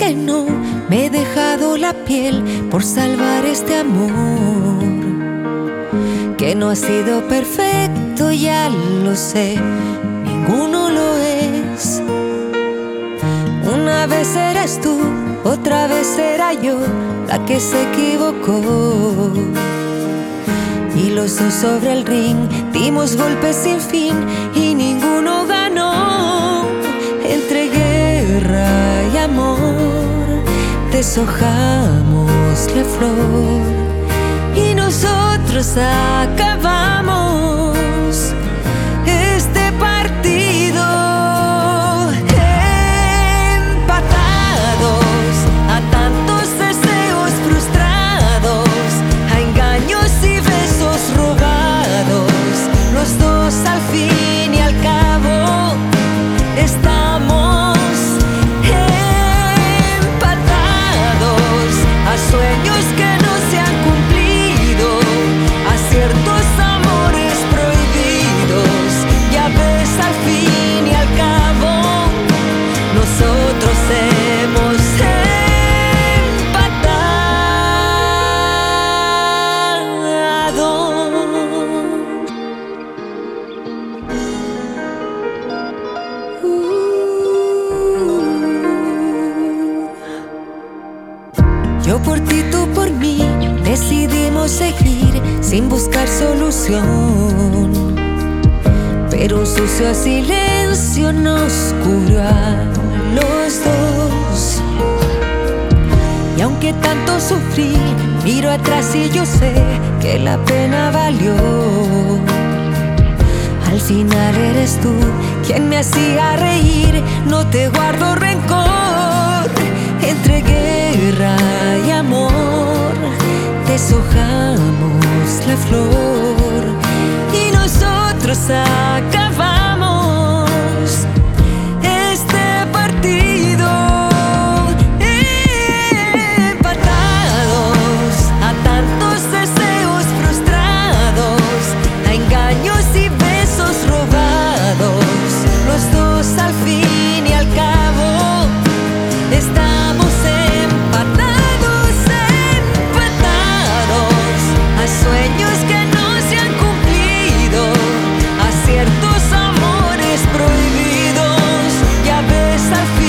Que no, me he dejado la piel por salvar este amor. Que no ha sido perfecto, ya lo sé, ninguno lo es. Una vez eras tú, otra vez era yo la que se equivocó. Y los dos sobre el ring dimos golpes sin fin deshojamos la flor y nosotros acabamos Por ti, tú por mí, decidimos seguir sin buscar solución. Pero un sucio silencio nos cubrió a los dos. Y aunque tanto sufrí, miro atrás y yo sé que la pena valió. Al final eres tú quien me hacía reír, no te guardo rencor. Entre guerra y deshojamos la flor y nosotros acabamos. myself